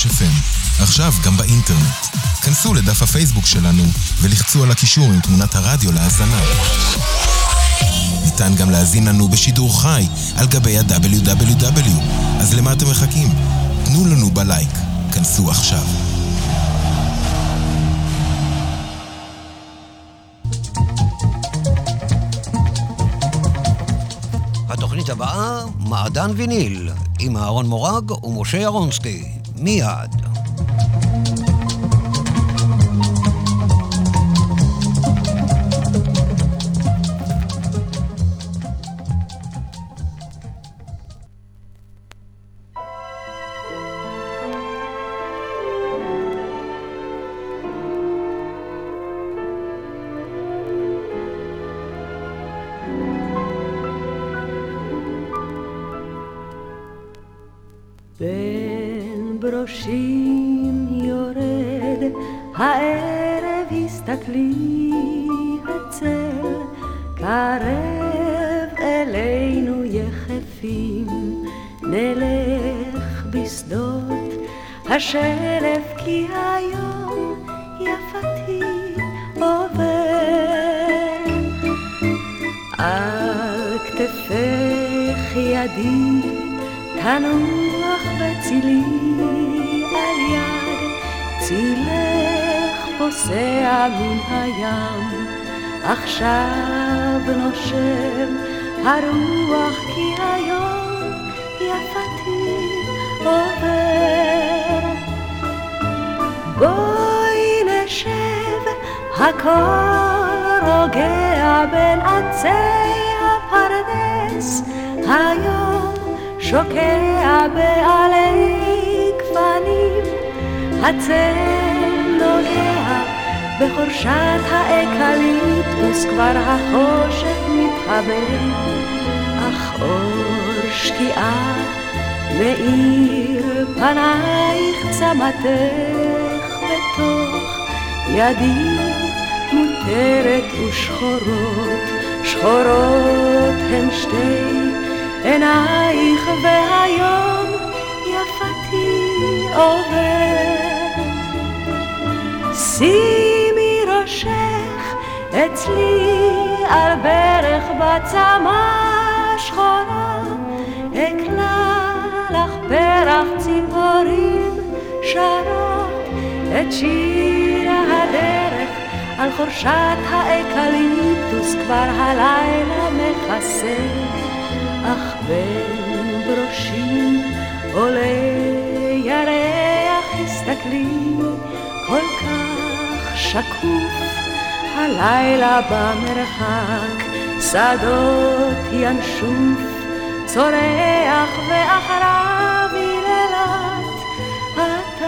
שפם, עכשיו גם באינטרנט. כנסו לדף הפייסבוק שלנו ולחצו על הקישור עם תמונת הרדיו להאזנה. ניתן גם להזין לנו בשידור חי על גבי ה-WW. אז למה אתם מחכים? תנו לנו בלייק. כנסו עכשיו. התוכנית הבאה, מעדן ויניל, עם אהרון מורג ומשה ירונסקי. מיד. עכשיו נושם הרוח כי היום יפתי עובר. בואי נשב, הכל רוגע בין עצי הפרדס, היום שוקע בעלי גפנים, הצל נוגע בחורשת האקליפטוס, כבר החושך מתחבר, אך אור שקיעה מאיר פנייך צמתך בתוך ידי מותרת ושחורות, שחורות הן שתי עינייך והיום יפתי עובר. שימי ראשך אצלי על ברך בצמה שחורה, אקלע לך פרח ציפורים שרות את שיר הדרך על חורשת האקליפטוס כבר הלילה מכסה. אך בין בראשים עולה ירח, הסתכלי כל כך שקוף, הלילה במרחק, שדות ינשוף, צורח ואחריו היללת התן.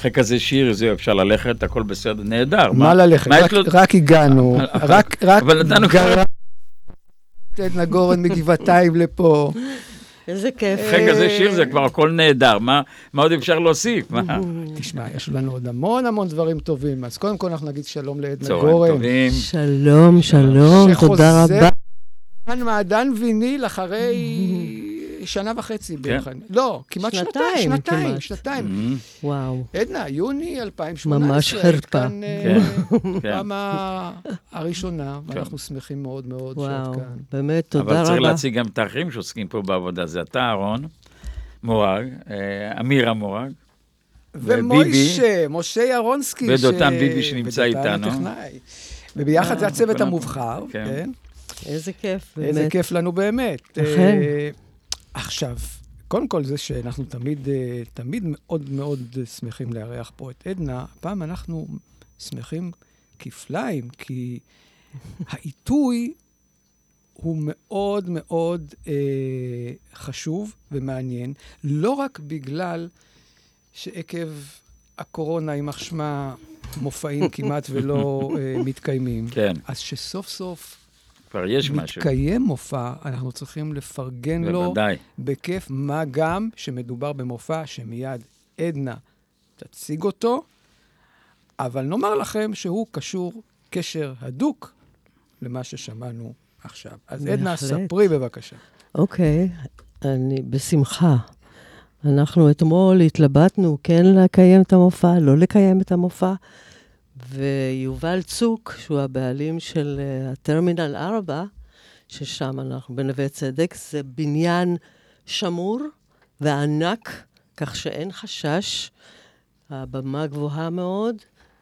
אחרי כזה שיר, זהו, אפשר ללכת, הכל בסדר, נהדר. מה ללכת? רק- הגענו, רק רק גרם את עדנה גורן מגבעתיים לפה. איזה כיף. אחרי כזה שיר זה כבר הכל נהדר, מה מה עוד אפשר להוסיף? מה? תשמע, יש לנו עוד המון המון דברים טובים, אז קודם כל אנחנו נגיד שלום לעדנה גורן. טובים. שלום, שלום, תודה שחוזר רבה. כאן מעדן ויניל אחרי שנה וחצי בערך. לא, כמעט שנתיים, שנתיים שנתיים, כמעט. שנתיים. וואו. עדנה, יוני 2018. ממש חרפה. כאן אה, כן, כן. בפעם ה- הראשונה, ואנחנו שמחים מאוד מאוד וואו, שאת כאן. באמת, תודה אבל צריך רבה. להציג גם את האחרים שעוסקים פה בעבודה, זה אתה, אהרון, מורג, אה, אמירה מורג, וביבי. ומוישה, משה ירונסקי. ודותן ביבי שנמצא איתנו. וביחד זה אה, הצוות כולם- המובחר, כן. כן? איזה כיף, איזה באמת. כיף לנו באמת. אכן. עכשיו, קודם כל זה שאנחנו תמיד, אה, תמיד מאוד מאוד שמחים לארח פה את עדנה, הפעם אנחנו שמחים כפליים, כי העיתוי הוא מאוד מאוד אה, חשוב ומעניין, לא רק בגלל שעקב הקורונה, יימח שמה, מופעים כמעט ולא אה, מתקיימים. כן, אז שסוף סוף כבר יש משהו, מתקיים מופע, אנחנו צריכים לפרגן לו בוודאי. בכיף, מה גם שמדובר במופע שמיד עדנה תציג אותו, אבל נאמר לכם שהוא קשור קשר הדוק למה ששמענו עכשיו. אז עדנה, בהחלט. ספרי בבקשה. אוקיי, אני בשמחה. אנחנו אתמול התלבטנו כן לקיים את המופע, לא לקיים את המופע, ויובל צוק, שהוא הבעלים של אה, הטרמינל 4, ששם אנחנו בנווה צדק, זה בניין שמור וענק, כך שאין חשש. הבמה גבוהה מאוד,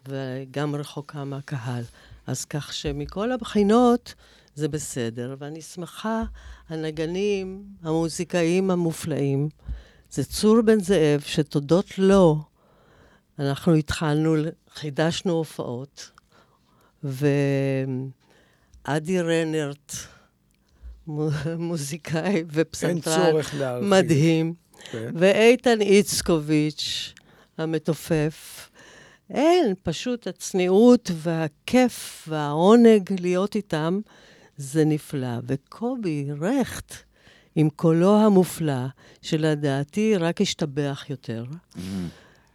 וגם רחוקה מהקהל. אז כך שמכל הבחינות זה בסדר, ואני שמחה, הנגנים, המוזיקאים המופלאים, זה צור בן זאב, שתודות לו, אנחנו התחלנו, חידשנו הופעות, ואדי רנרט, מו- מוזיקאי ופסנתרן. מדהים, כן. ואיתן איצקוביץ', המתופף. אין, פשוט הצניעות והכיף והעונג להיות איתם, זה נפלא. וקובי רכט, עם קולו המופלא, שלדעתי רק השתבח יותר.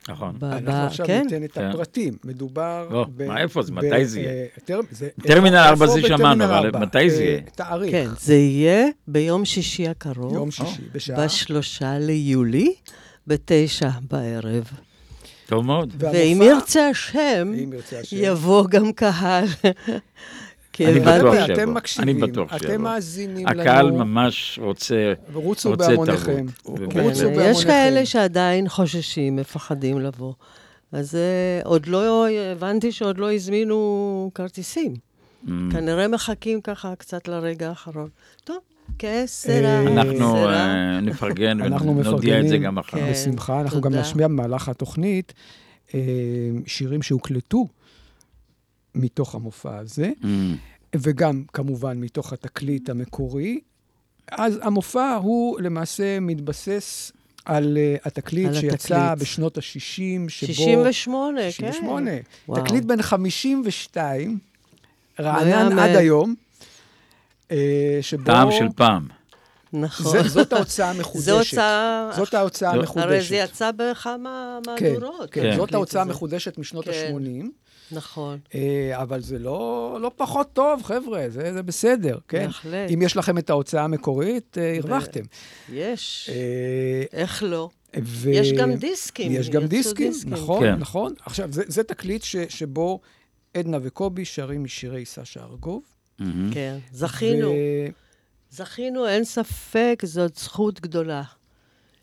נכון. ב- ב- אנחנו עכשיו כן? ניתן את כן. הפרטים. מדובר... לא, ב- מה, איפה זה? ב- מתי זה יהיה? אה, טרמינל איפה ארבע זה בטרמינל שמענו, אבל? מתי זה אה, יהיה? תאריך. כן, זה יהיה ביום שישי הקרוב, יום שישי, בשעה. בשלושה ליולי, בתשע בערב. טוב מאוד. ואם ירצה השם, אם ירצה השם. יבוא גם קהל. כי אני הבנתי- בטוח שיבוא. אתם מקשיבים, אני בטוח אתם שיבוא. מאזינים לנו. הקהל ממש רוצה... רוצו רוצה בהמוניכם. תרבות. כן, רוצו יש בהמוניכם. כאלה שעדיין חוששים, מפחדים לבוא. אז אה, עוד לא, הבנתי שעוד לא הזמינו כרטיסים. Mm. כנראה מחכים ככה קצת לרגע האחרון. טוב, כסרא, אנחנו סרא. אה, נפרגן אנחנו ונודיע את זה מפרגנים. גם אחר. כן. בשמחה, אנחנו גם תודה. נשמיע במהלך התוכנית אה, שירים שהוקלטו מתוך המופע הזה, Mm. וגם כמובן מתוך התקליט המקורי. אז המופע הוא למעשה מתבסס על uh, התקליט על שיצא התקליט. בשנות ה-60, שבו... 68, כן. 68. וואו. תקליט בן 52, רענן יאמן. עד היום, אה, שבו... טעם של פעם. נכון. זה, זאת ההוצאה המחודשת. זו הוצאה... זאת ההוצאה לא. המחודשת. הרי זה יצא בכמה כן, מהדורות. כן, כן. זאת התקליט ההוצאה. המחודשת משנות כן. ה-80, נכון. אבל זה לא, לא פחות טוב, חבר'ה, זה, זה בסדר, כן? בהחלט. אם יש לכם את ההוצאה המקורית, אה, הרווחתם. יש. אה, איך לא? ו... יש גם דיסקים. יש גם יצאו דיסקים, נכון, כן. נכון. עכשיו, זה, זה תקליט ש, שבו עדנה וקובי שרים משירי סשה ארגוב. מהמם. כן, זכינו. ו... זכינו, אין ספק, זאת זכות גדולה.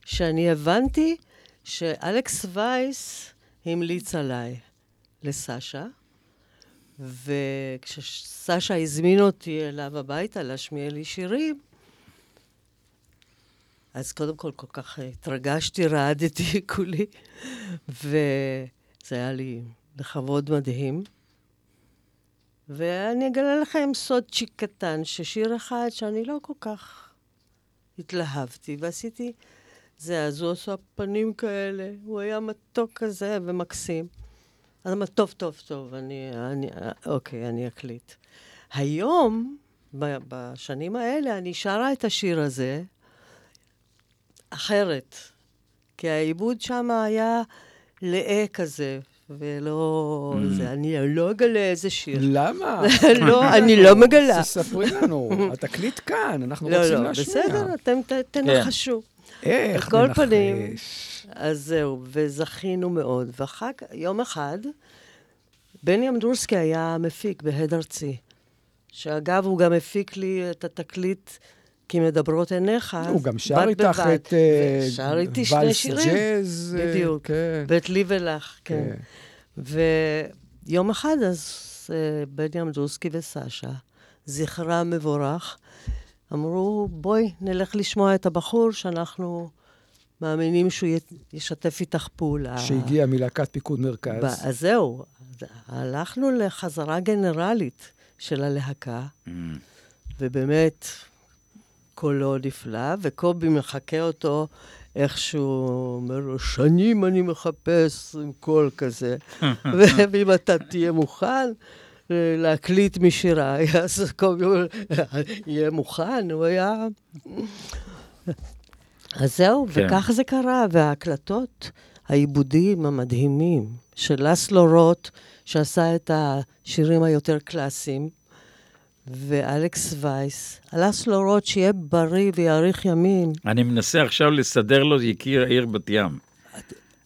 שאני הבנתי שאלכס וייס המליץ עליי לסשה, וכשסשה הזמין אותי אליו הביתה להשמיע לי שירים, אז קודם כל כל כך התרגשתי, רעדתי כולי, וזה היה לי לכבוד מדהים. ואני אגלה לכם סוד צ'יק קטן, ששיר אחד שאני לא כל כך התלהבתי, ועשיתי זה, אז הוא עשה פנים כאלה, הוא היה מתוק כזה ומקסים. אז אמרתי, טוב, טוב, טוב, אני, אני, אוקיי, אני אקליט. היום, ב- בשנים האלה, אני שרה את השיר הזה אחרת, כי העיבוד שם היה לאה כזה, ולא... Mm. זה, אני לא אגלה איזה שיר. למה? לא, אני לא מגלה. ספרי לנו, התקליט כאן, אנחנו לא, רוצים לא, להשמיע. בסדר, אתם ת- תנחשו. איך על כל מנחש? פנים, אז זהו, וזכינו מאוד. ואחר כך, יום אחד, בני אמדורסקי היה מפיק בהד ארצי, שאגב, הוא גם הפיק לי את התקליט כי מדברות עיניך. הוא גם שר איתך. את אה, ושר איתי שני שירים. ג'אז. אה, בדיוק. כן. ואת לי ולך, כן. כן. ויום אחד אז אה, בני אמדורסקי וסשה, זכרם מבורך, אמרו, בואי נלך לשמוע את הבחור שאנחנו מאמינים שהוא ישתף איתך פעולה. שהגיע מלהקת פיקוד ב- מרכז. אז זהו, הלכנו לחזרה גנרלית של הלהקה, Mm. ובאמת, קולו נפלא, וקובי מחקה אותו איכשהו, אומר לו, שנים אני מחפש עם קול כזה, ואם אתה תהיה מוכן להקליט משיריי, אז קובי אומר, יהיה מוכן, הוא היה... אז זהו, כן. וכך זה קרה, וההקלטות, העיבודים המדהימים של לסלו רוט, שעשה את השירים היותר קלאסיים, ואלכס וייס. לסלו רוט, שיהיה בריא ויאריך ימים. אני מנסה עכשיו לסדר לו יקיר העיר בת ים.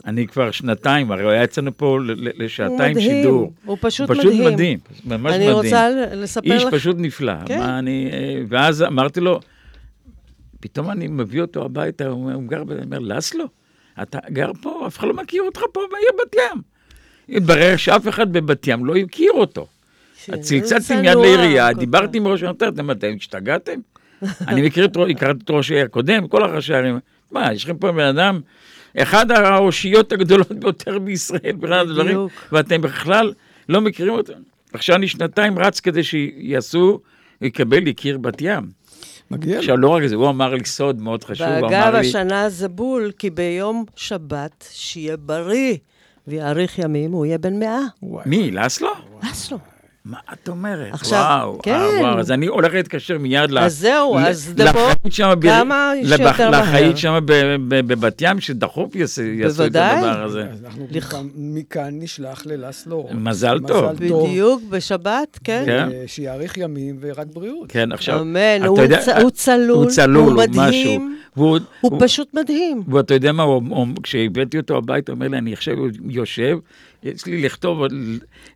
אני כבר שנתיים, הרי הוא היה אצלנו פה הוא לשעתיים מדהים, שידור. הוא פשוט הוא פשוט מדהים. מדהים, ממש אני מדהים. רוצה ל- לספר איש לך... פשוט נפלא. כן. אני, אה, ואז אמרתי לו, פתאום אני מביא אותו הביתה, הוא הוא גר, אני אומר, לסלו, אתה גר פה, אף אחד לא מכיר אותך פה בעיר בת ים. התברר שאף אחד בבת ים לא הכיר אותו. צלצלתי מיד לעירייה, דיברתי. עם ראש העיר, אתם השתגעתם? אני מכיר את ראש- הכרתי את ראש העיר הקודם, כל הראשי הערים. מה, יש לכם פה בן אדם, אחד האושיות הגדולות ביותר בישראל, בכלל הדברים. ואתם בכלל לא מכירים אותו. עכשיו אני שנתיים רץ כדי שיעשו, יקבל יקיר בת ים. מגיע. עכשיו, לא רק זה, הוא אמר לי סוד מאוד חשוב, הוא ואגב, אמר לי, השנה זה בול, כי ביום שבת, שיהיה בריא ויאריך ימים, הוא יהיה בן מאה. מי, לסלו? אסלו. מה את אומרת? עכשיו, וואו, כן. אה, וואו, אז אני הולך להתקשר מיד ל... אז זהו, ל- אז לחיית שם ב- כמה מהר. לחיית שם ב- ב- בבת ים, שדחוף יעשו את. הדבר הזה. אז אנחנו לכ- מכאן- מכאן נשלח ללסלו. מזל טוב. בדיוק, בשבת, כן. כן. שיאריך ימים ורק בריאות. כן, עכשיו, אמן, הוא יודע- צ- הוא צלול, הוא צלול, הוא הוא מדהים. משהו. והוא- הוא הוא- פשוט מדהים. ואתה יודע מה, הוא- הוא- כשהבאתי אותו הביתה, הוא אומר לי, אני עכשיו יושב, יש לי לכתוב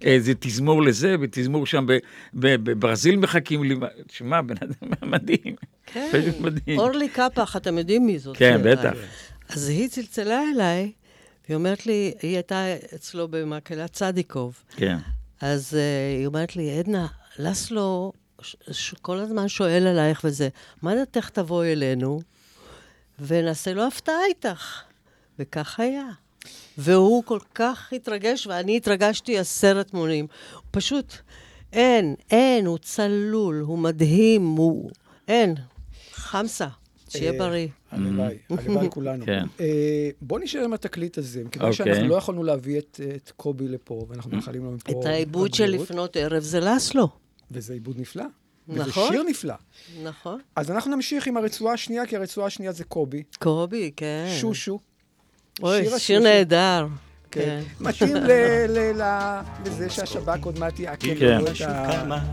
איזה תזמור לזה, ותזמור שם בברזיל מחכים לי. שמע, בן אדם מדהים, כן. פשוט מדהים. אורלי קפח, אתם יודעים מי זאת? כן, אה, בטח. אז היא צלצלה אליי, והיא אומרת לי, היא הייתה אצלו במקהלת צדיקוב. כן. אז uh, היא אומרת לי, עדנה, לסלו ש- ש- כל הזמן שואל עלייך וזה, מה דעתך תבואי אלינו ונעשה לו הפתעה איתך? וכך היה. והוא כל כך התרגש, ואני התרגשתי עשרת מונים. פשוט, אין, אין, הוא צלול, הוא מדהים, הוא... אין. חמסה, שיהיה אה, בריא. הלוואי, הלוואי כולנו. כן. אה, בוא נשאר עם התקליט הזה, מכיוון אוקיי. שאנחנו לא יכולנו להביא את קובי לפה, ואנחנו מאחלים לו מפה... את העיבוד של לפנות ערב זה לסלו. וזה עיבוד נפלא. וזה נכון. שיר נפלא. נכון. אז אנחנו נמשיך עם הרצועה השנייה, כי הרצועה השנייה זה קובי. קובי, כן. שושו. אוי, שיר שיר. נהדר. כן. כן. מתאים לזה שהשב"כ עוד מעט יעקל כן. לנו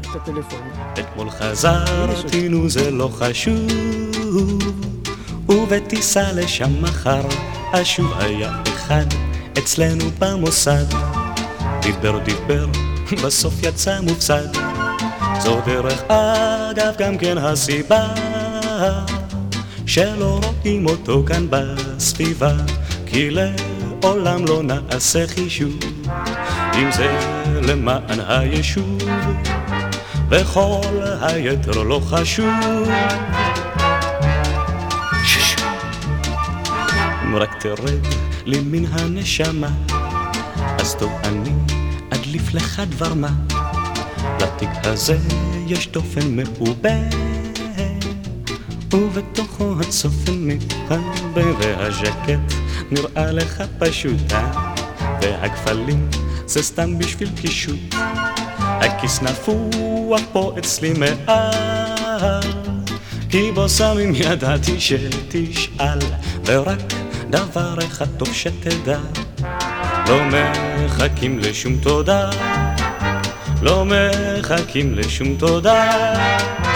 את הטלפון. אתמול חזרתי, נו זה לא חשוב, ובטיסה לשם מחר, אשוב היה אחד אצלנו במוסד. דיבר דיבר, בסוף יצא מופסד. זו דרך אגב גם כן הסיבה, שלא רואים אותו כאן בסביבה, כי לעולם לא נעשה חישוב, אם זה למען היישוב. וכל היתר לא חשוב. רק תרד לי מן הנשמה, אז טוב אני אדליף לך דבר מה. לתיק הזה יש דופן מעובה, ובתוכו הצופן מתהווה, והז'קט נראה לך פשוט, אה? והכפלים זה סתם בשביל קישוט. הכיס נפוח פה אצלי מעל, כי בו שמים ידעתי שתשאל, ורק דבר אחד טוב שתדע, לא מחכים לשום תודה, לא מחכים לשום תודה.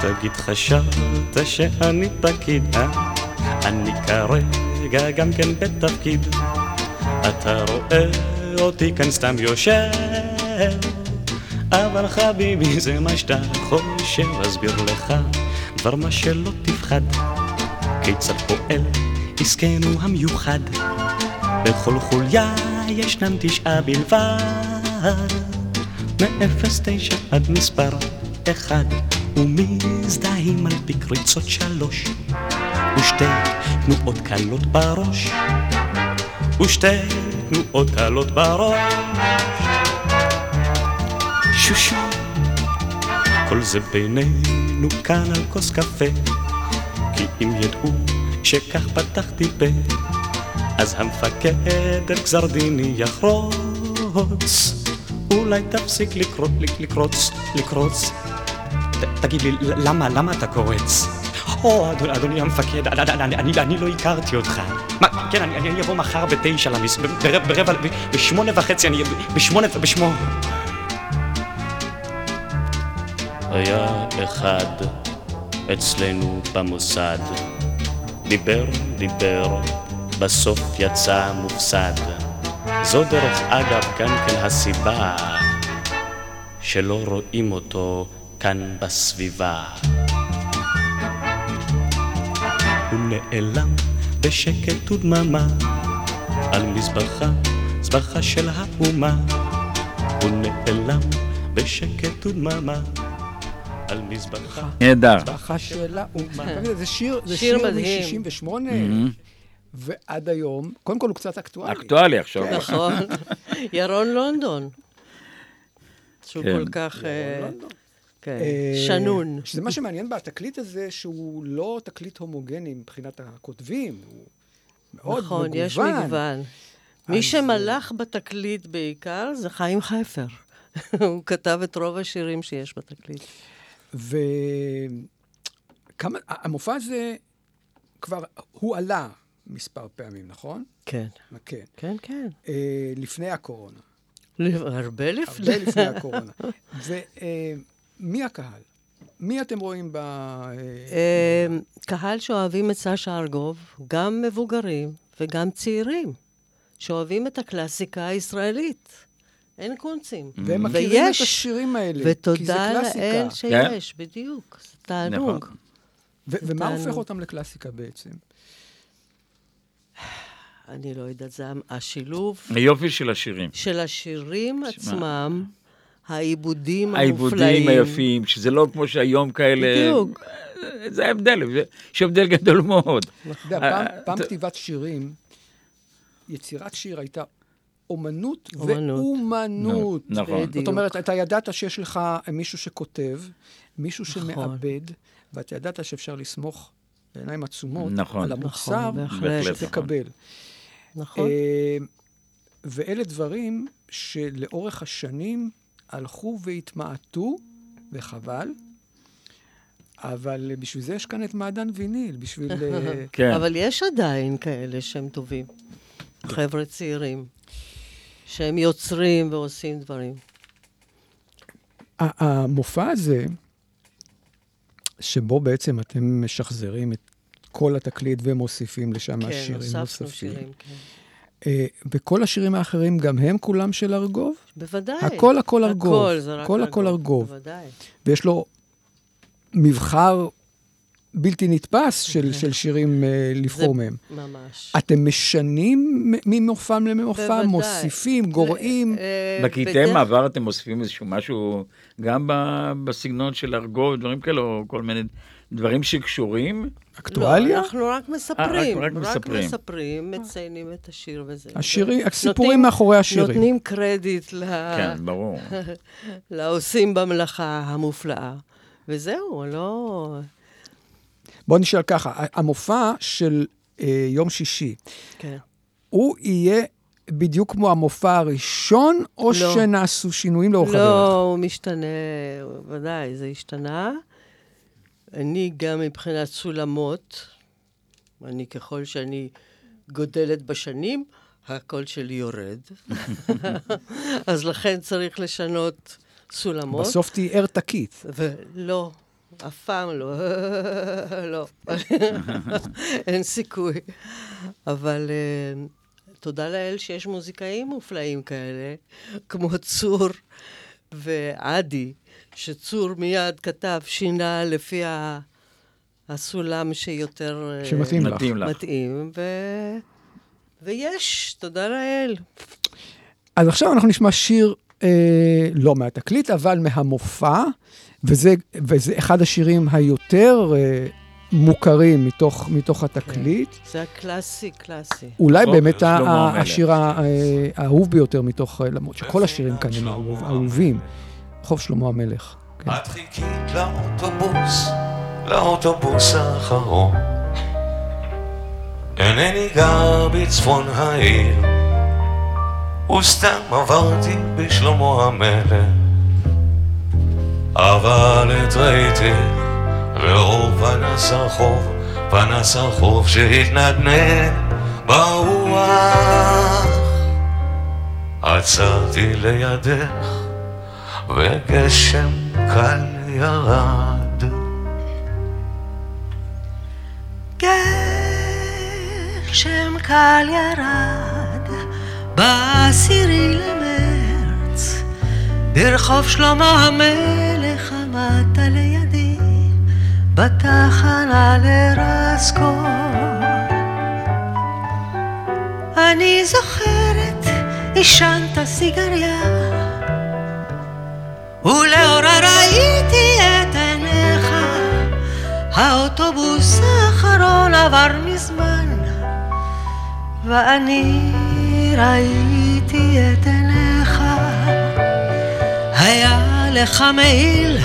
תגיד חשבת שאני פקיד, אה? אני כרגע גם כן בתפקיד. אתה רואה אותי כאן סתם יושב, אבל חביבי זה מה שאתה חושב, אסביר לך דבר מה שלא תפחד, כיצד פועל עסקנו המיוחד, בכל חוליה ישנם תשעה בלבד, מאפס תשע עד מספר אחד, ומזדהים על פי קריצות שלוש, ושתי תנועות קלות בראש. ושתי תנועות קלות בראש. שושו, כל זה בינינו כאן על כוס קפה, כי אם ידעו שכך פתחתי פה, אז המפקד את גזר דיני יחרוץ. אולי תפסיק לקרוץ, לקרוץ, לקרוץ. תגיד לי, למה, למה אתה קורץ? או, אדוני, המפקד, אני, לא הכרתי אותך. מה, כן, אני, אני אבוא מחר בתשע למס... ברבע, ברבע, בשמונה וחצי, אני... בשמונה, בשמונה... היה אחד אצלנו במוסד, דיבר, דיבר, בסוף יצא מופסד. זו דרך אגב גם כן הסיבה שלא רואים אותו כאן בסביבה. הוא נעלם בשקט ודממה על מזבחה, מזבחה של האומה. הוא נעלם בשקט ודממה על מזבחה. נהדר. שלה, הוא- תגיד, זה שיר, זה שיר שיר מדהים. מ-68, ועד היום, קודם כל הוא קצת אקטואלי. אקטואלי עכשיו. נכון. ירון לונדון. שהוא כן. כל כך... אה, כן, אה, שנון. שזה מה שמעניין בתקליט הזה, שהוא לא תקליט הומוגני מבחינת הכותבים, הוא מאוד נכון, מגוון. יש מגוון. מי שמלך בתקליט בעיקר זה חיים חפר. הוא כתב את רוב השירים שיש בתקליט. וכמה, המופע הזה כבר, הוא עלה מספר פעמים, נכון? כן. כן. כן, כן. אה, לפני הקורונה. הרבה לפני. הרבה לפני הקורונה. ומי הקהל? מי אתם רואים ב... אה, אה, קהל שאוהבים את סשה ארגוב, גם מבוגרים וגם צעירים, שאוהבים את הקלאסיקה הישראלית. אין קונצים. והם מכירים את ויש, השירים האלה, כי זה ותודה קלאסיקה. לאל שיש, בדיוק. זה תענוג. נכון. ו- ומה תענוג. הופך אותם לקלאסיקה בעצם? אני לא יודעת, זה השילוב היופי של השירים. של השירים עצמם, העיבודים העיבודים המופלאים. היפים, שזה לא כמו שהיום כאלה... בדיוק. זה ההבדל, יש הבדל גדול מאוד. פעם, אה, כתיבת שירים, יצירת שיר הייתה אומנות, אומנות. ואומנות. נכון. זאת אומרת, אתה ידעת שיש לך מישהו שכותב, מישהו נכון. שמעבד, ואתה ידעת שאפשר לסמוך בעיניים עצומות נכון. על המוצר נכון, בהחלט. שתקבל. נכון. אה, ואלה דברים שלאורך השנים הלכו והתמעטו, וחבל, אבל בשביל זה יש כאן את מעדן ויניל, בשביל... אה, כן. אבל יש עדיין כאלה שהם טובים. חבר'ה צעירים, שהם יוצרים ועושים דברים. ה- המופע הזה, שבו בעצם אתם משחזרים את כל התקליט ומוסיפים לשם כן, שירים הוספנו נוספים. שירים, כן. אה, וכל השירים האחרים, גם הם כולם של ארגוב? בוודאי. הכל הכל ארגוב. הכל, זה רק הכל הכל ארגוב. בוודאי. ויש לו מבחר בלתי נתפס של, של שירים אה, לבחור מהם. ממש. אתם משנים מ- ממופע למופע, בוודאי. מוסיפים, גורעים. אה, בקטעי מעבר אתם אוספים איזשהו משהו, גם בסגנון של ארגוב, דברים כאלה, או כל מיני דברים שקשורים. אקטואליה? לא, אנחנו רק מספרים. רק- רק מספרים. מספרים, מציינים את השיר וזה. השירים, הסיפורים נותנים- מאחורי השירים. נותנים קרדיט ל... כן, ברור. לעושים במלאכה המופלאה. וזהו, לא... בואו נשאל ככה, המופע של אה, יום שישי, כן. הוא יהיה בדיוק כמו המופע הראשון, או לא. שנעשו שינויים לאורך לא, הדרך? הוא משתנה, ודאי, זה השתנה. אני גם מבחינת סולמות, אני ככל שאני גודלת בשנים, הקול שלי יורד. אז לכן צריך לשנות סולמות. בסוף תהיי ער תקית. ולא, אף פעם לא. לא. אין סיכוי. אבל אה, תודה לאל שיש מוזיקאים מופלאים כאלה, כמו צור ועדי, שצור מיד כתב, שינה לפי ה- הסולם שיותר... אה, שמתאים לך. מתאים לך. מתאים, ו... ויש, תודה לאל. אז עכשיו אנחנו נשמע שיר, אה, לא מהתקליט, אבל מהמופע, וזה, וזה אחד השירים היותר אה, מוכרים מתוך, מתוך התקליט. זה הקלאסי, קלאסי. אולי חוק באמת. השיר אה, האהוב ביותר מתוך, אה, למרות שכל השירים כאן הם אהוב- אהובים. חוב שלמה המלך. כן. את חיכית לאוטובוס, לאוטובוס האחרון. אינני גר בצפון העיר, וסתם עברתי בשלמה המלך. אבל את ראיתי, הנס פנס הרחוב, פנס הרחוב שהתנדנד ברוח. עצרתי לידך, וגשם קל ירד. גשם קל ירד בעשירי למרץ ברחוב שלמה המלך עמדת לידי בתחנה לרסקור אני זוכרת עישנת סיגריה ולאורה ראיתי את עיניך. האוטובוס האחרון עבר מזמן ואני ראיתי את עיניך. היה לך מעיל,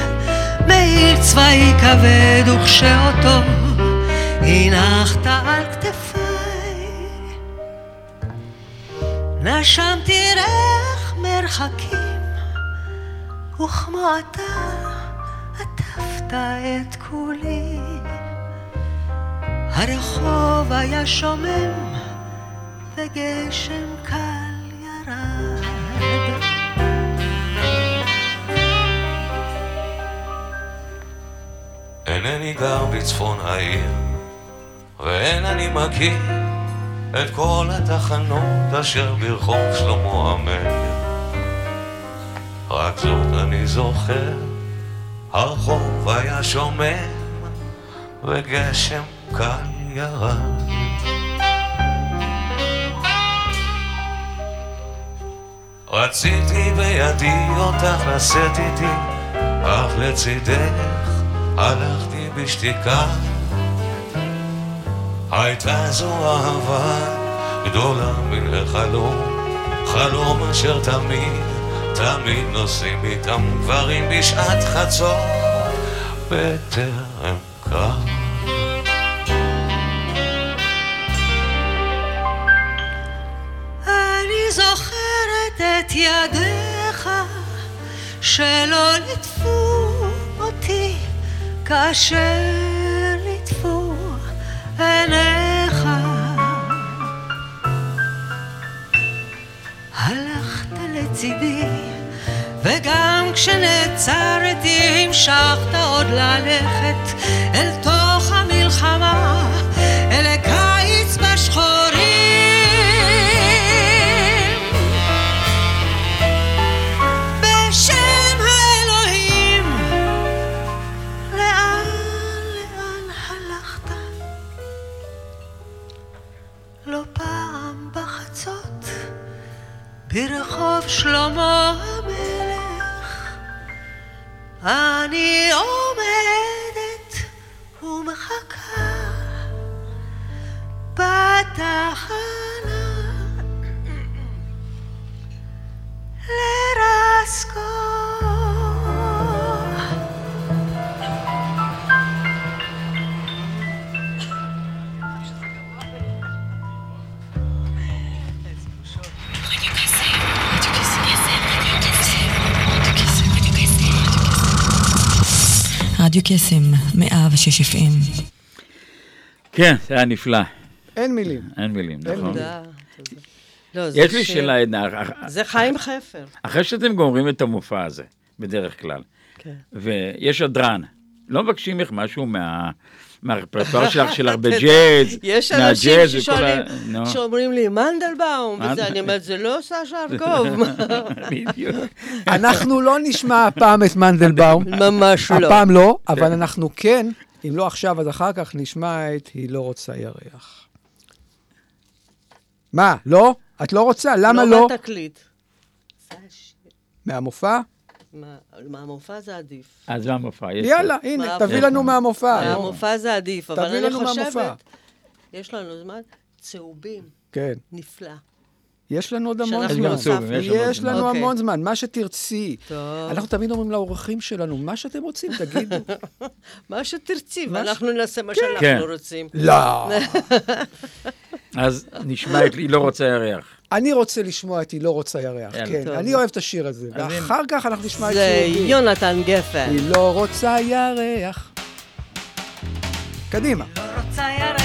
מעיל צבאי כבד וכשאותו הנחת על כתפיי. נשמתי ריח מרחקים וכמו אתה עטפת את כולי הרחוב היה שומם וגשם קל ירד אינני גר בצפון העיר, ואין אני מכיר את כל התחנות אשר ברחוב שלמה המלך. רק זאת אני זוכר, הרחוב היה שומם, וגשם קל ירד. רציתי בידי אותך לשאת איתי, אך לצידך הלכתי בשתיקה. הייתה זו אהבה גדולה מן החלום, חלום אשר תמיד, תמיד נוסעים איתם גברים בשעת חצות, בטרם קרב. אני זוכרת את ידיך שלא ליטפו אותי כאשר ליטפו עיניך. הלכת לצידי וגם כשנעצרתי המשכת עוד ללכת אל תוך המלחמה, אל הקיץ בשחורים. בשם האלוהים, לאן, לאן הלכת? לא פעם בחצות, ברחוב שלמה אני עומדת ומחכה בתחנה לרסקו. רדיו קסם, 106 FM. כן, זה היה נפלא, אין מילים. אין מילים, נכון? תודה. לא, יש לי שאלה, עדנה, זה חיים חפר. אחרי שאתם גומרים את המופע הזה, בדרך כלל, כן. ויש הדרן, לא מבקשים ממך משהו מה... מהרפרטואר שלך של הרבה ג'אז, יש אנשים מהג'אז וכל ה- נו. שאומרים לי, מנדלבאום, מה- וזה, אני אומרת, זה לא סשה ארגוב. בדיוק. אנחנו לא נשמע הפעם את מנדלבאום. ממש לא. הפעם לא, אבל אנחנו כן, אם לא עכשיו אז אחר כך, נשמע את "היא לא רוצה ירח". מה, לא? את לא רוצה? למה לא? לא בתקליט. מהמופע? מה- מהמופע זה עדיף. אז מה המופע? יש יאללה, הנה, תביא לנו מהמופע. מהמופע זה עדיף, אבל תביא אני לנו מהמופע. חושבת, יש לנו זמן, צהובים, כן. נפלא. יש לנו עוד המון זמן. צהובים, יש המון יש זמן. לנו אוקיי. המון זמן, מה שתרצי. טוב. אנחנו תמיד אומרים לאורחים שלנו, מה שאתם רוצים, תגידו. מה שתרצי, מה ש- ואנחנו נעשה מה כן. שאנחנו רוצים. לא. אז נשמע את היא לא רוצה ירח. אני רוצה לשמוע את היא לא רוצה ירח. יאללה. כן, טוב. אני אוהב את השיר הזה. ואחר כך אנחנו נשמע את זה צהובים. יונתן גפן. היא לא רוצה ירח. קדימה. לא רוצה ירח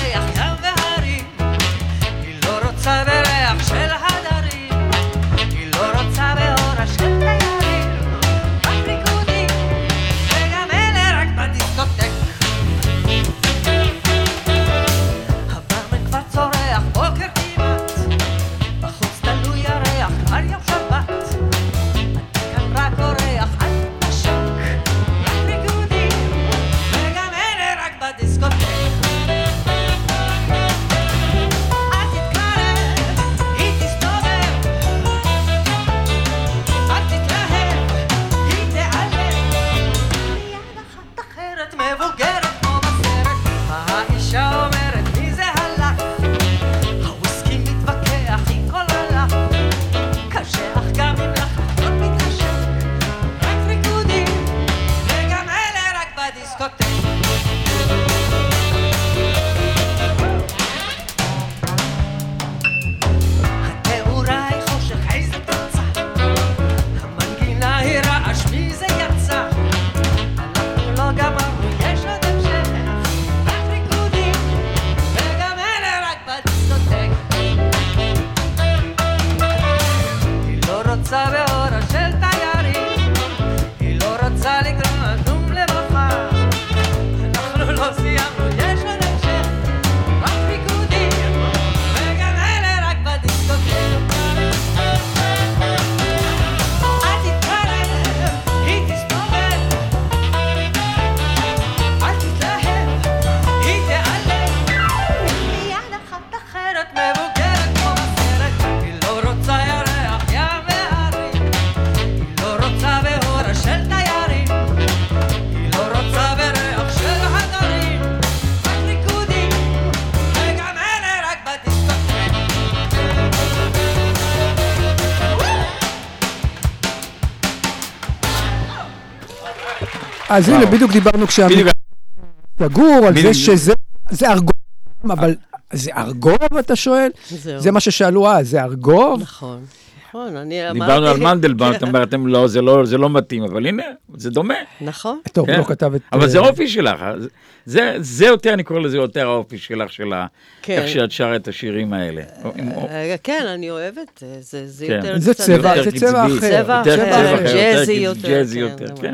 אז הנה, בדיוק דיברנו כשהמ... בדיוק. סגור על זה. שזה זה ארגוב, אבל זה ארגוב, אתה שואל? זה מה ששאלו אז, זה ארגוב? נכון, נכון, אני אמרתי... דיברנו על מנדלבאום, כן. אתה אומר, אתם לא, זה לא, זה לא מתאים, אבל הנה, זה דומה. נכון. טוב, כן. לא כתב את... אבל זה אה, האופי שלך, זה, זה יותר, אני קורא לזה יותר האופי שלך, של. כן. איך שאת שרה את השירים האלה. אה, כן, אני אוהבת, אה, זה זה כן. יותר זה קצת- צבע, זה צבע אחר. צבע אחר, צבע אחר, יותר ג'אזי ג'אזי יותר, כן.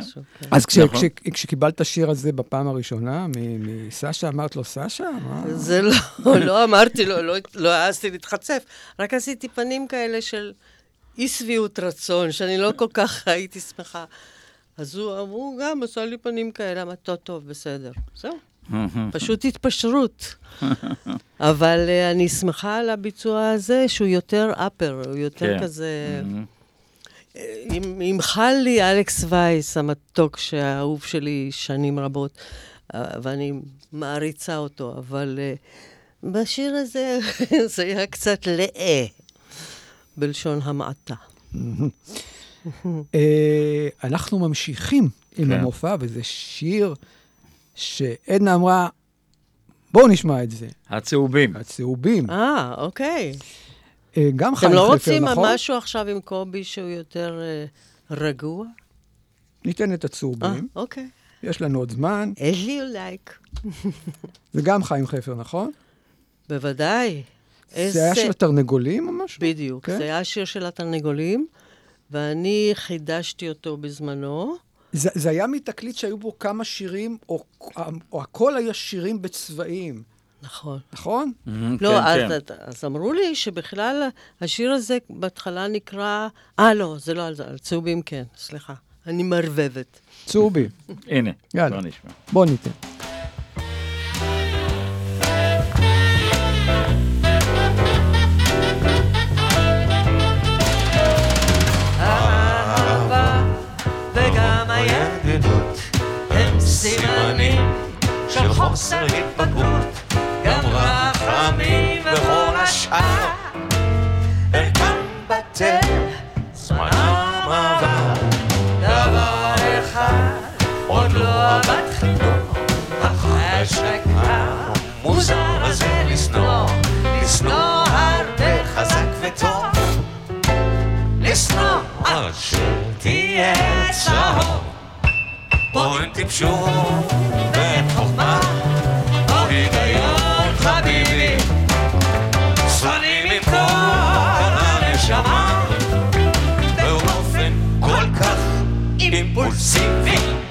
אז כש-. כש- כשקיבלת את השיר הזה בפעם הראשונה, מסשה, אמרת לו, סשה? זה לא, לא אמרתי לו, לא, לא העזתי להתחצף, רק עשיתי פנים כאלה של אי שביעות רצון, שאני לא כל כך הייתי שמחה. אז הוא, הוא גם עשה לי פנים כאלה, אמרתי, טוב, טוב, בסדר. זהו, פשוט התפשרות. אבל uh, אני שמחה על הביצוע הזה, שהוא יותר אפר, הוא יותר כן. כזה... אם- ימחל לי אלכס וייס, המתוק שהאהוב שלי שנים רבות, אה, ואני מעריצה אותו, אבל אה, בשיר הזה זה היה קצת לאה, בלשון המעטה. אה, אנחנו ממשיכים עם כן. המופע, וזה שיר שעדנה אמרה, בואו נשמע את זה. הצהובים. הצהובים. אה, אוקיי. אה, גם אתם חיים לא רוצים נכון? משהו עכשיו עם קובי שהוא יותר אה, רגוע? ניתן את אה, הצהובים. אוקיי. יש לנו עוד זמן. as you like. זה גם חיים חפר, נכון? בוודאי. זה היה של התרנגולים או משהו? בדיוק. כן? זה היה שיר של התרנגולים, ואני חידשתי אותו בזמנו. זה, זה היה מתקליט שהיו בו כמה שירים, או, או הכל היה שירים בצבעים, נכון. נכון? לא, כן, אז, כן. אז, אז אמרו לי שבכלל השיר הזה בהתחלה נקרא... אה, לא, זה לא על זה, על צהובים כן, סליחה. אני מערבבת. צהובים. הנה, יאללה. בוא נשמע. בוא ניתן. חוסר התבגרות, גם רחמים וכל השאר. ערכם בטל, זמנם עבר, דבר אחד עוד לא עבד חינוך, החשק המוזר הזה לשנוא, לשנוא הרבה חזק וטוב. לשנוא עד שתהיה צהוב. בואי טיפשות ואין חוכמה, CV.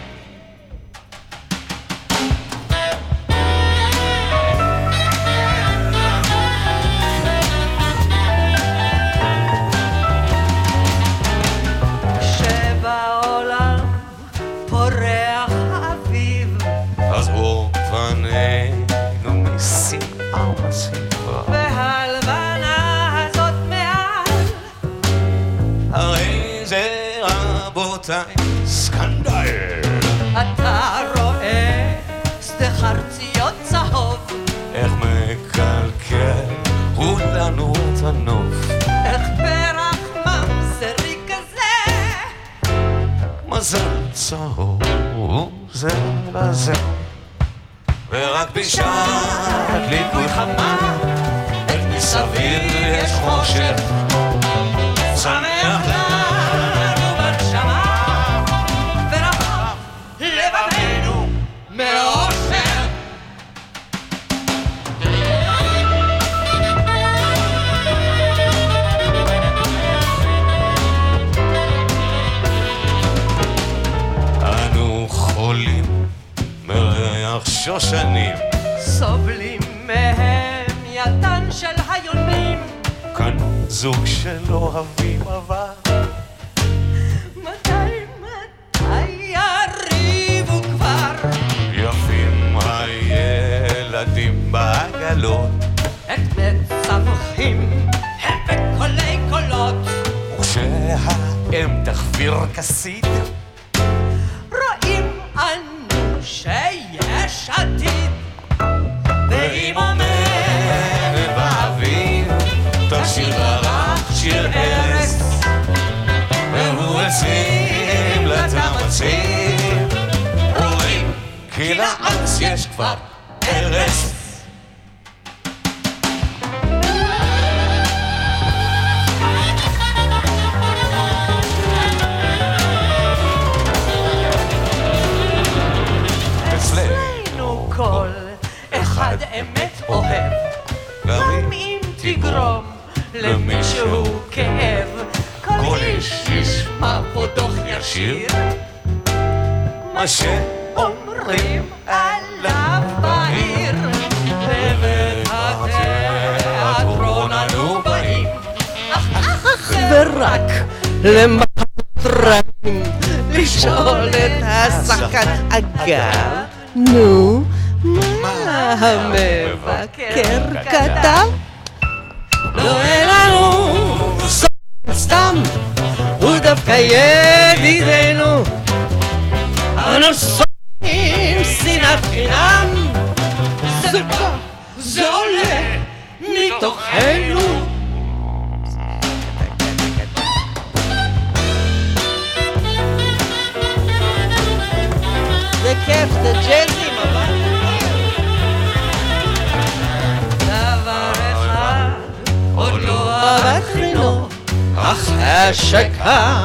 מה אומרים עליו בעיר לבית התיאטרון אנו באים. ורק למחרתיים לשאול את השחקן אגב, נו, מה המבקר כתב? לא אין לנו סתם, הוא דווקא ידידנו, שונאים שנאת חינם, זה בא, זה עולה מתוכנו. זה כיף, זה ג'אזים, אבל... דבר אחד עוד לא ערכנו, אך השקה-מוסר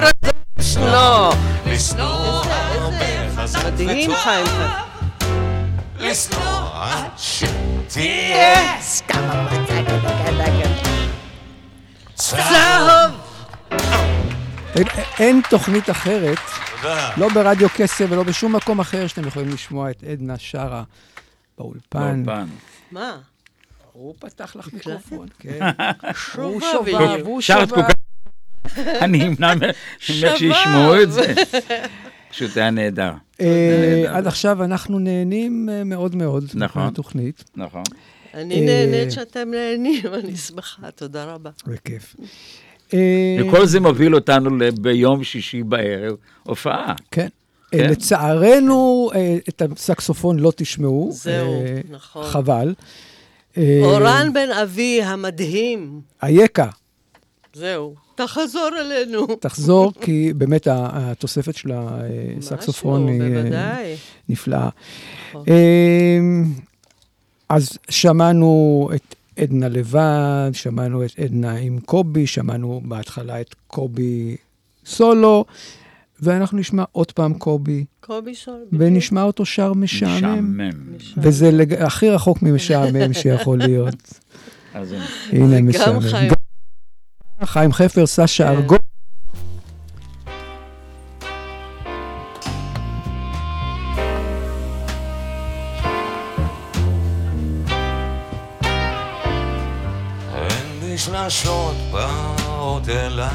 הזה ישנו. לשנוא מדהים, חיים. לשנוא עד שתהיה סתם צהוב. אין, תוכנית אחרת. לא ברדיו כסף ולא בשום מקום אחר שאתם יכולים לשמוע את עדנה שרה באולפן. באולפן. מה? הוא פתח לך? מיקרופון, כן. שובב, הוא שובב, הוא שובב. אני אמנע ממך שישמעו את זה. פשוט היה נהדר. אה. עד עכשיו אנחנו נהנים אה, מאוד מאוד נכון. מהתוכנית, נכון. אני נהנית שאתם נהנים, אני שמחה, תודה רבה. בכיף. אה, וכל זה מוביל אותנו ביום שישי בערב, הופעה. כן. כן. אה, לצערנו, אה, את הסקסופון לא תשמעו. זהו, אה, נכון. חבל. אה, אורן בן אבי המדהים, אייכה, זהו, תחזור אלינו. תחזור, כי באמת התוספת של הסקסופון היא אה. נפלאה. נכון. אה, אז שמענו את עדנה לבד, שמענו את עדנה עם קובי, שמענו בהתחלה את קובי סולו, ואנחנו נשמע עוד פעם קובי, קובי סול. ונשמע אותו שר משעמם. משעמם. וזה לג... הכי רחוק ממשעמם שיכול להיות. אז הנה. משעמם. חיים. חפר, סשה כן. ארגון. אין בי שלשות באות אליי,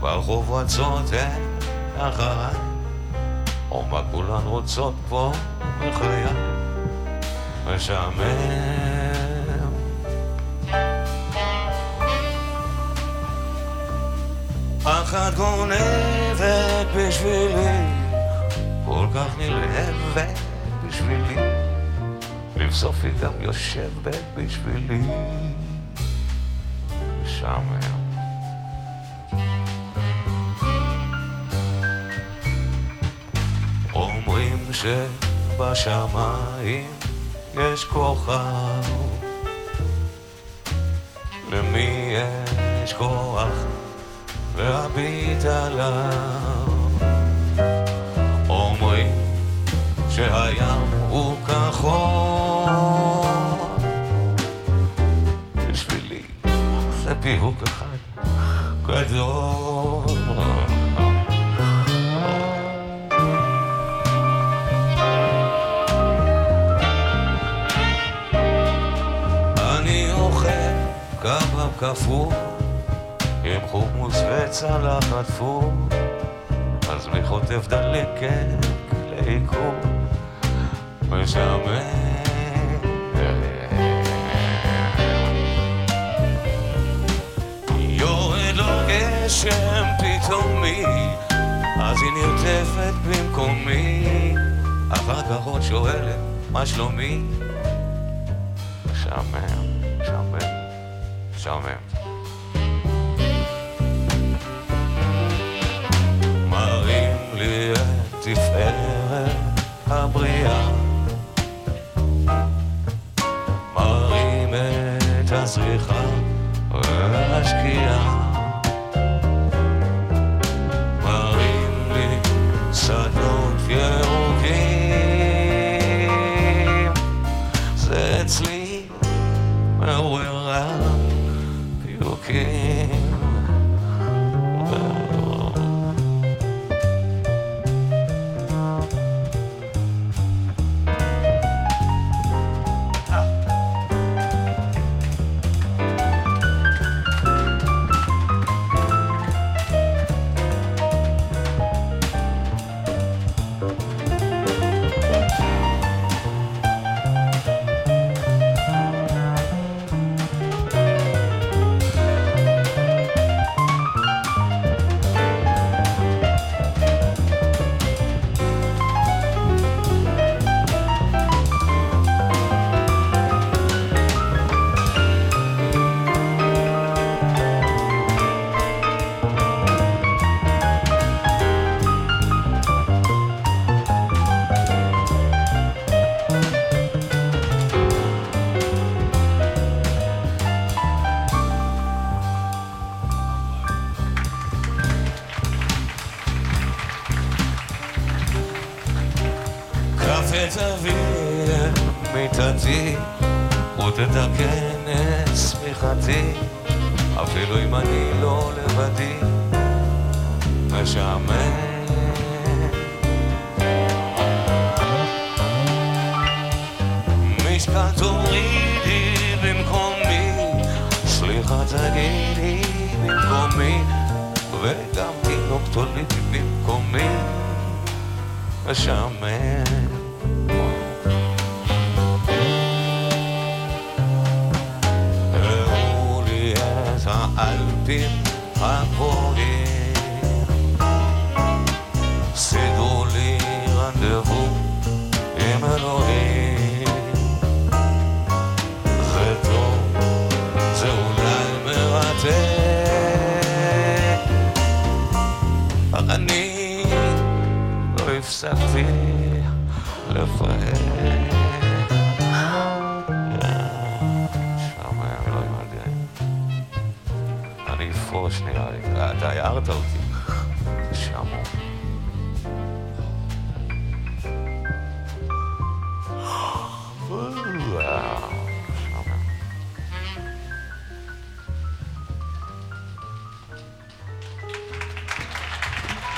ברחוב רצות הן אחריי. מה כולן רוצות פה בחיי? משעמם. אחת גונבת בשבילי, כל כך נלהבת בשבילי, לבסוף היא גם יושבת בשבילי. משעמם. אומרים שבשמיים יש כוכב, למי יש כוח להביט עליו? אומרים שהים הוא כחול, בשבילי זה פיהוק אחד גדול. אני אוכל קבב קפוא עם חומוס וצלחת פור אז מי חוטף דלקת לעיכוב משעמם יורד לו גשם פתאומי אז היא נרטפת במקומי. אחר כך עוד שואלת מה שלומי? משעמם, משעמם, משעמם את הזריחה וגם תינוק תולידי במקומי משעמם הראו לי את האלפים הגבוהים סידרו לי רנדבו עם אלוהים הפסקתי משעמם, לא. אני אפרוש נראה לי, אתה הערת אותי. משעמם.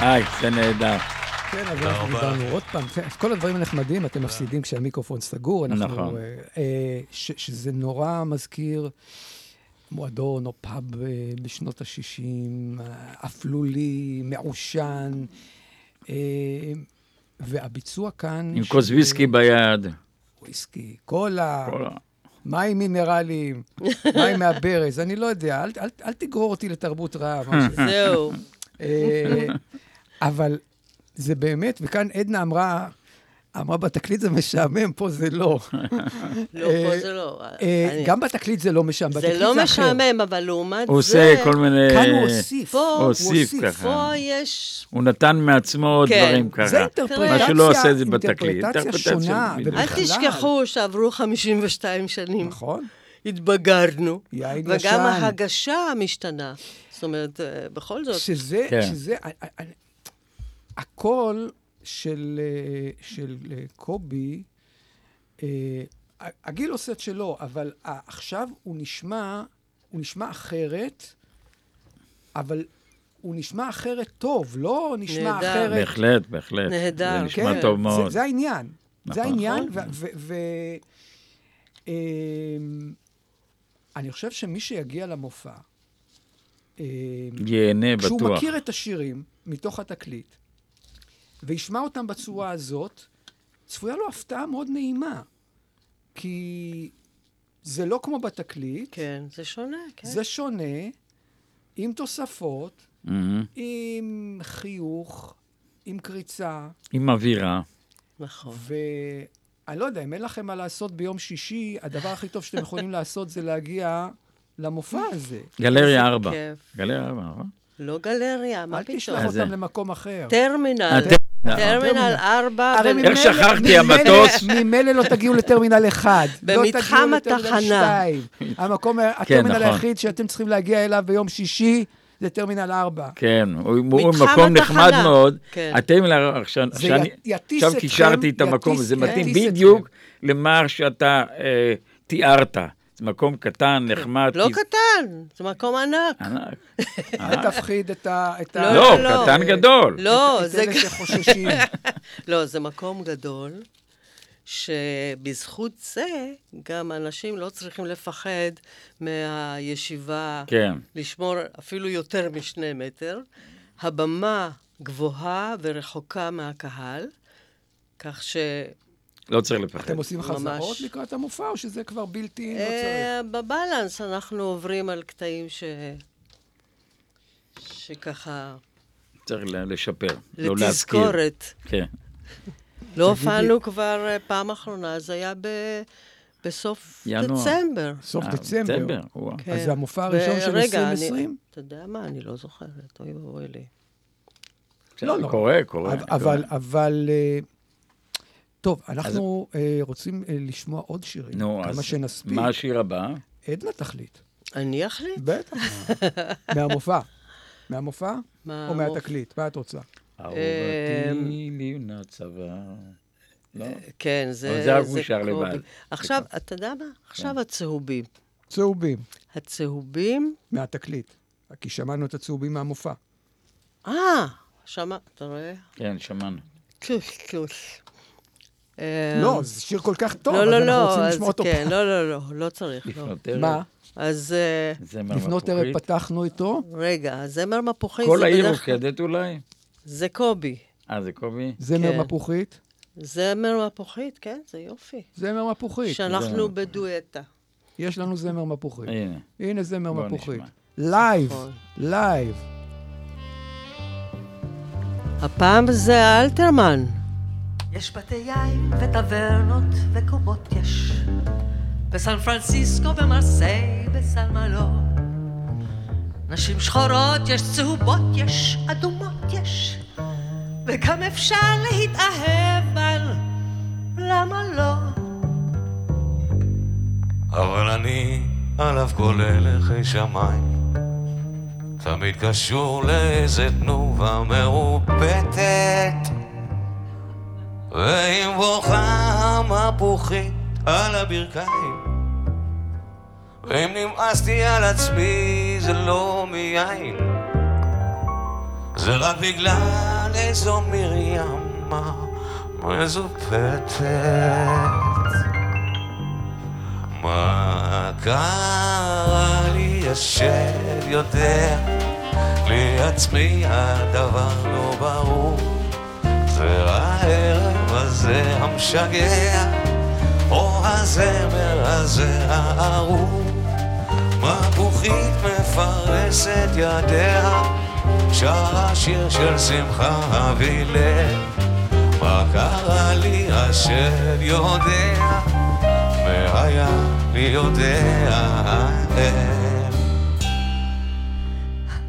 היי, זה נהדר. כן, תודה אנחנו. דיברנו עוד פעם, כן, כל הדברים הנחמדים אתם מפסידים כשהמיקרופון סגור. אנחנו, נכון. אה, אה, ש- שזה נורא מזכיר מועדון או פאב אה, בשנות ה-60, אפלולי, מעושן. והביצוע כאן... עם כוס ויסקי ביד. וויסקי, קולה, מים מינרליים, מים מהברז, אני לא יודע, אל, אל, אל תגרור אותי לתרבות רעה. זהו. אבל זה באמת, וכאן עדנה אמרה, אמרה בתקליט זה משעמם, פה זה לא. לא, פה זה לא. אה, אני- גם בתקליט זה לא משעמם, זה בתקליט לא זה אחר. משעמם, אבל לעומת זה... הוא עושה כל מיני... כאן הוא הוסיף. פה הוא הוסיף. ככה. פה יש... הוא נתן מעצמו כן. דברים ככה. זה אינטרפרטציה, מה שלא עושה זה בתקליט. אינטרפרטציה שונה. אל. תשכחו שעברו 52 שנים. נכון. התבגרנו. יין וגם. ההגשה משתנה. זאת אומרת, אה, בכל זאת... שזה, כן. שזה, הקול של, אה, של אה, קובי, אה, הגיל עושה את שלו, אבל עכשיו הוא נשמע, הוא נשמע אחרת, אבל הוא נשמע אחרת טוב, לא נשמע נהדר. אחרת... בהחלט, בהחלט. נהדר. זה נשמע כן, טוב זה, מאוד. זה העניין. זה נכון. העניין. נכון. ו, ו אמ, אני חושב שמי שיגיע למופע, אמ, ייהנה כשהוא בטוח. מכיר את השירים מתוך התקליט, וישמע אותם בצורה הזאת, צפויה לו הפתעה מאוד נעימה. כי זה לא כמו בתקליט, כן, זה שונה, כן. זה שונה, עם תוספות, מהמם. עם חיוך, עם קריצה. עם אווירה. נכון. ואני לא יודע, אם אין לכם מה לעשות ביום שישי, הדבר הכי טוב שאתם יכולים לעשות זה להגיע למופע הזה. גלריה 4. כיף. גלריה 4, נכון? לא גלריה, מה אל פתאום? תשלח אז זה- אותם למקום אחר. טרמינל. הטרמינל. טרמינל 4. הרי ב- ממילא- איך שכחתי, המטוס? ממילא לא תגיעו לטרמינל 1. במתחם לא לטרמינל התחנה. 2. המקום, הטרמינל נכון. היחיד שאתם צריכים להגיע אליו ביום שישי זה טרמינל 4. כן, הוא מקום נחמד. מאוד. כן. הטרמינל, עכשיו זה קישרתי את המקום, וזה מתאים בדיוק. למה שאתה אה, תיארת. מקום קטן, נחמד. לא קטן, זה מקום ענק. ענק. אל תפחיד את ה... לא, לא, לא. קטן גדול. לא, את זה... אלה שחוששים. לא, זה מקום גדול, שבזכות זה גם אנשים לא צריכים לפחד מהישיבה, כן. לשמור אפילו יותר משני מטר. הבמה גבוהה ורחוקה מהקהל, כך ש... לא צריך לפחד. אתם עושים. חזרות לקראת המופע, או שזה כבר בלתי... לא צריך? אה, בבלנס אנחנו עוברים על קטעים ש... שככה, צריך ל- לשפר, לא להזכיר. לתזכורת. כן. לא הופענו כבר אה, פעם אחרונה, זה היה ב... בסוף ינואר. דצמבר. סוף אה, דצמבר. כן. אז זה המופע הראשון של ורגע, 2020? אני- אתה יודע מה, אני לא זוכרת, אוי ואבוי לי. לא, לא. קורה, קורה. אבל- אבל, קורה. אבל... טוב, אנחנו אה, רוצים אה, לשמוע עוד שירים. נו, כמה אז שנספיק. מה השיר הבא? עדנה תחליט. אני אחליט? בטח. מהמופע. מהמופע? מה או? מהתקליט? מה את רוצה? אהובתי לבנת צבא. לא? כן, זה אבל זה רק הוא שר. לבד. עכשיו, אתה יודע מה? עכשיו הצהובים. צהובים. הצהובים, מהתקליט. כי שמענו את הצהובים מהמופע. אה, שמע, אתה רואה? כן, שמענו. קלוש, קלוש. לא, זה שיר כל כך טוב, לא, אז לא, אנחנו לא, רוצים לשמוע אותו כן. לא, לא, לא, לא צריך. לפנות ערב. מה? אז אה, זמר לפנות ערב מפוחית. פתחנו איתו, רגע, זמר מפוחי כל זה העיר בדרך כלל... רוקדת אולי? זה קובי. אה, זה קובי? זמר כן. מפוחית. זמר מפוחית, כן, זה יופי. זמר מפוחית. שאנחנו בדואטה. יש לנו זמר מפוחית. הנה. הנה זמר מפוחית. live. live. הפעם זה אלתרמן. יש בתי יין וטברנות וקומות יש. בסן פרנסיסקו, במרסיי, בסלמלו נשים שחורות יש, צהובות יש, אדומות יש. וגם אפשר להתאהב, אבל למה לא? אבל אני עליו כל הלכי שמיים. תמיד קשור לאיזה תנובה מרופטת ועם בוכה מפוחית על הברכיים ואם נמאסתי על עצמי זה לא מיין. זה רק בגלל איזו מרים מזופתת מה קרה לי השד יודע, לעצמי הדבר לא ברור. זה הערב הזה המשגע, או הזמר הזה הארור. מפוחית מפרסת ידיה, שרה שיר של שמחה וילד. מה קרה לי השד יודע, והיה לי יודע.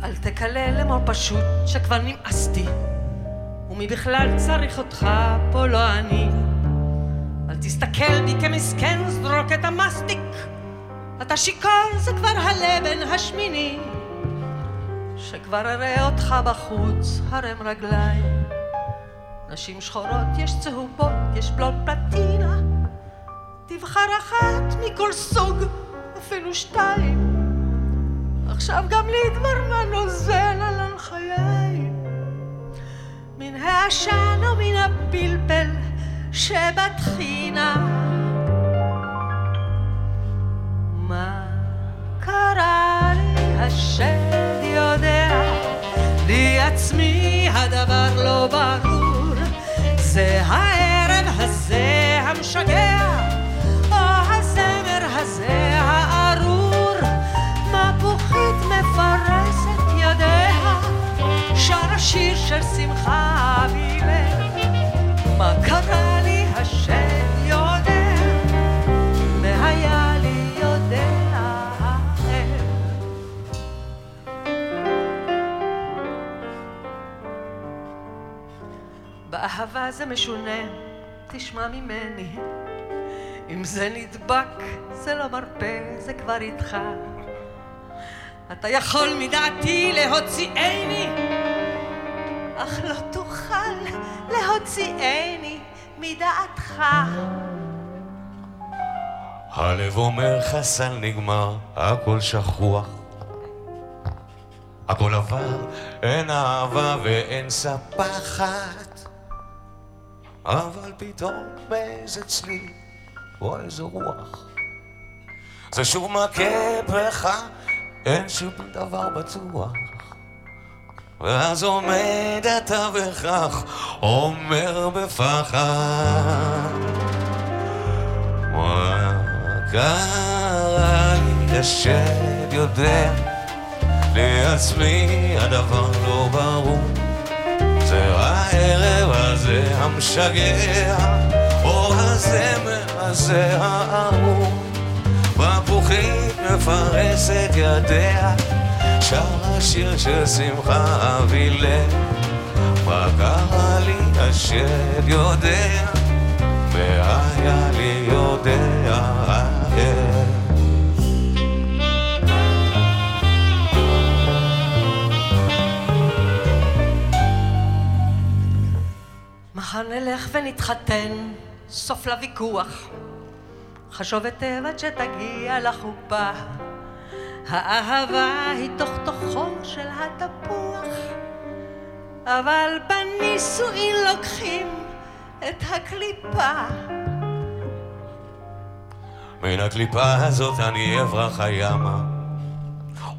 אל תקלל לאמור פשוט שכבר נמאסתי ומי בכלל צריך אותך פה לא אני. אל תסתכל בי כמסכן זרוק את המסטיק. אתה שיכור זה כבר הלבן השמיני. שכבר אראה אותך בחוץ הרם רגליים נשים שחורות יש צהובות יש בלון פלטינה. תבחר אחת מכל סוג אפילו שתיים. עכשיו גם לידמר נוזל על החיי מן העשן או מן הפלפל שבטחינה מה קרה לי? השד יודע. לי עצמי הדבר לא ברור. זה הערב של שמחה בלב מה קרה לי השם יודע והיה לי יודע באהבה זה משונה, תשמע ממני. אם זה נדבק, זה לא מרפא, זה כבר איתך. אתה יכול מדעתי להוציאני, אך לא תוכל להוציאני מדעתך. הלב אומר חסל נגמר, הכל שכוח. הכל עבר, אין אהבה ואין ספחת. אבל פתאום באיזה צליל, או איזה רוח. זה שוב מכה בך, אין שום דבר בטוח. ואז עומד אתה וכך, אומר בפחד. מה קרה לי, השד יודע, לעצמי הדבר לא ברור. זה הערב הזה המשגע, או הזמר הזה הארור. מפוחית מפרסת ידיה, שרה שיר של שמחה וילד. מה קרה לי, השד יודע, והיה לי יודע האל. מחר נלך ונתחתן, סוף לוויכוח. חשוב היטב עד שתגיע לחופה. האהבה היא תוך תוכו של התפוח, אבל בנישואין לוקחים את הקליפה. מן הקליפה הזאת אני אברח הימה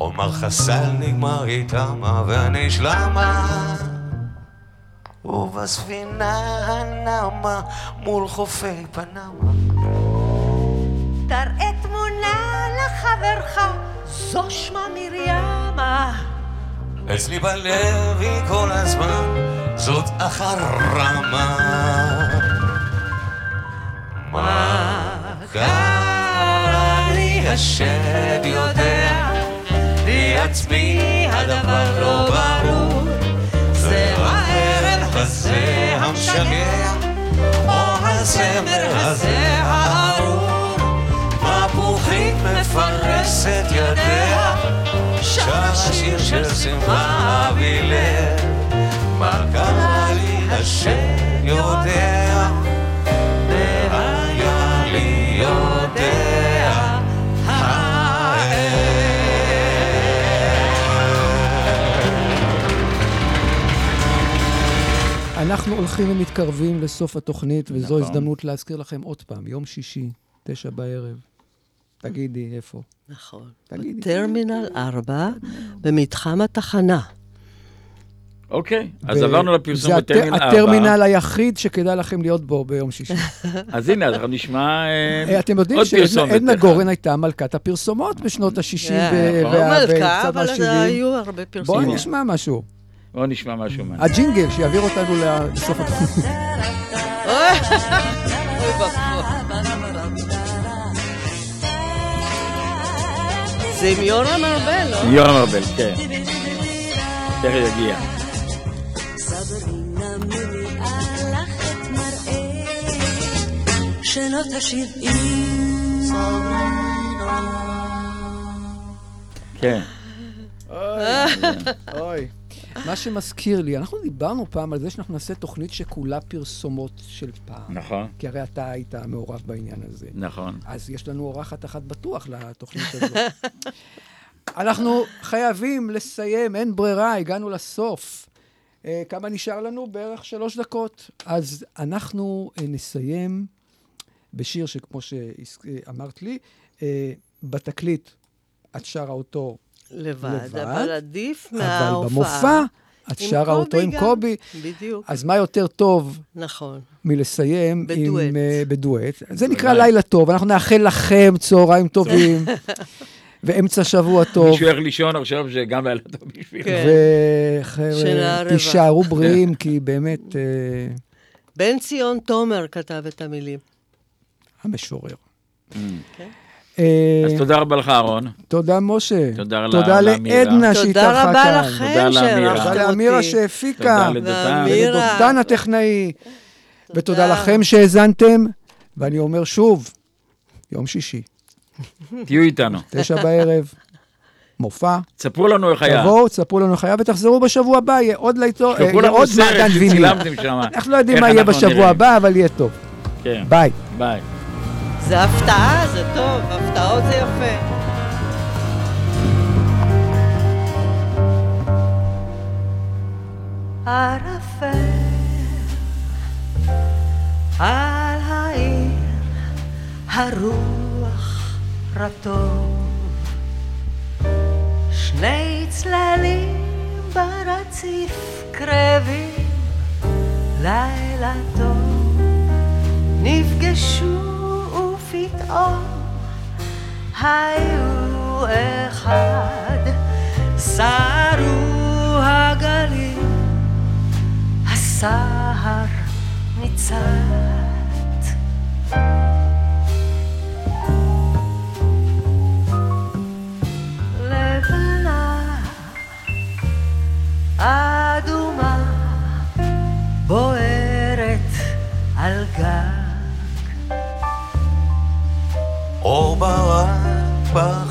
אומר חסל נגמר איתמה ואני שלמה ובספינה הנמה מול חופי פנמה תראה זו שמה מרימה. אצלי בלב היא כל הזמן זאת החרמה מה קרה לי? השד יודע לי עצמי הדבר לא ברור. זה הערב הזה המשגע או הזמר הזה הארור מפוחית מפרסת ידיה שר שיר של שמחה בלב מה קרה לי השם יודע והיה לי יודע אנחנו הולכים ומתקרבים לסוף התוכנית, וזו נכון. הזדמנות להזכיר לכם עוד פעם, יום שישי, תשע בערב. תגידי, איפה? נכון. תגידי. טרמינל 4, במתחם התחנה. אוקיי, אז עברנו לפרסום זה בטרמינל הט- 4. הטרמינל היחיד שכדאי לכם להיות בו ביום שישי. אז הנה, אז אנחנו נשמע אה, אה, אתם יודעים עוד פרסומת. שעדנה. גורן הייתה מלכת הפרסומות בשנות ה-60 אה, נכון. לא מלכה, וקצת אבל מה-70. היו הרבה פרסומות. נשמע משהו. בואו נשמע משהו. הג'ינגל שיעביר אותנו לסוף התוכנית. זה עם יורם ארבל, לא? יורם ארבל, כן. תכף יגיע. שנות השבעים. כן. אוי. מה שמזכיר לי, אנחנו דיברנו פעם על זה שאנחנו נעשה תוכנית שכולה פרסומות של פעם. נכון, כי הרי אתה היית מעורב בעניין הזה. נכון. אז יש לנו אורחת אחת בטוח לתוכנית הזאת. אנחנו חייבים לסיים, אין ברירה, הגענו לסוף. אה, כמה נשאר לנו? בערך שלוש דקות. אז אנחנו אה, נסיים בשיר שכמו שאמרת לי, אה, בתקליט את שרה אותו, לבד, לבד, אבל עדיף אבל מההופעה. במופע את שרה אותו קובי עם גם. קובי. בדיוק, אז מה יותר טוב נכון. מלסיים בדואט. עם, uh, בדואט. זה נקרא. לילה טוב, אנחנו נאחל לכם צהריים טובים, ואמצע שבוע טוב, מישהו ילך לישון עכשיו שגם לילה טוב בשבילו. כן. וחבר'ה. תישארו בריאים, כי באמת, uh, בן ציון תומר כתב את המילים. המשורר. כן. אה, אז תודה רבה לך, אהרון. תודה, משה. תודה ל- תודה לאמירה. לעדנה שהתארחה תודה כאן. רבה לכם תודה לאמירה. תודה לאמירה אותי. שהפיקה. תודה לדותן. הטכנאי. ותודה תודה. לכם שהאזנתם, ואני אומר שוב, יום שישי, תהיו איתנו. תשע בערב, מופע. תספרו לנו איך היה. תבואו, תספרו לנו איך היה, ותחזרו בשבוע הבא, יהיה עוד לעיתו, תשלחו יהיה עוד מעדן שם. אנחנו לא יודעים מה יהיה בשבוע. הבא, אבל יהיה טוב. כן, ביי. ביי. זה הפתעה, זה טוב, הפתעות זה יפה. ערפל על העיר הרוח רטוב שני צללים ברציף קרבים לילה טוב נפגשו ופתאום היו אחד סערו הגלים הסהר ניצת.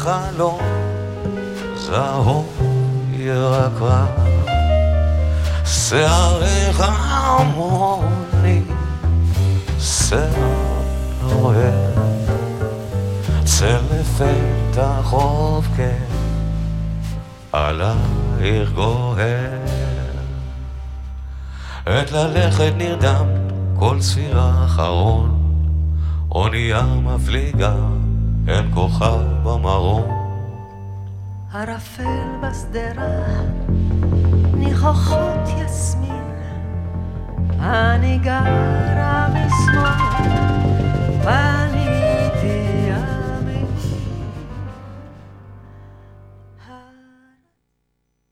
ברק בחלום, זהוב ירקרק, שעריך המוני, שיער אוהב, צא לפתח חוף כן, עלייך גוהר. עת ללכת נרדם, כל ספירה אחרון, אונייה מפליגה, אין כוכב במרום. ערפל בשדרה, ניחוחות יסמין, אני גרה משמאל,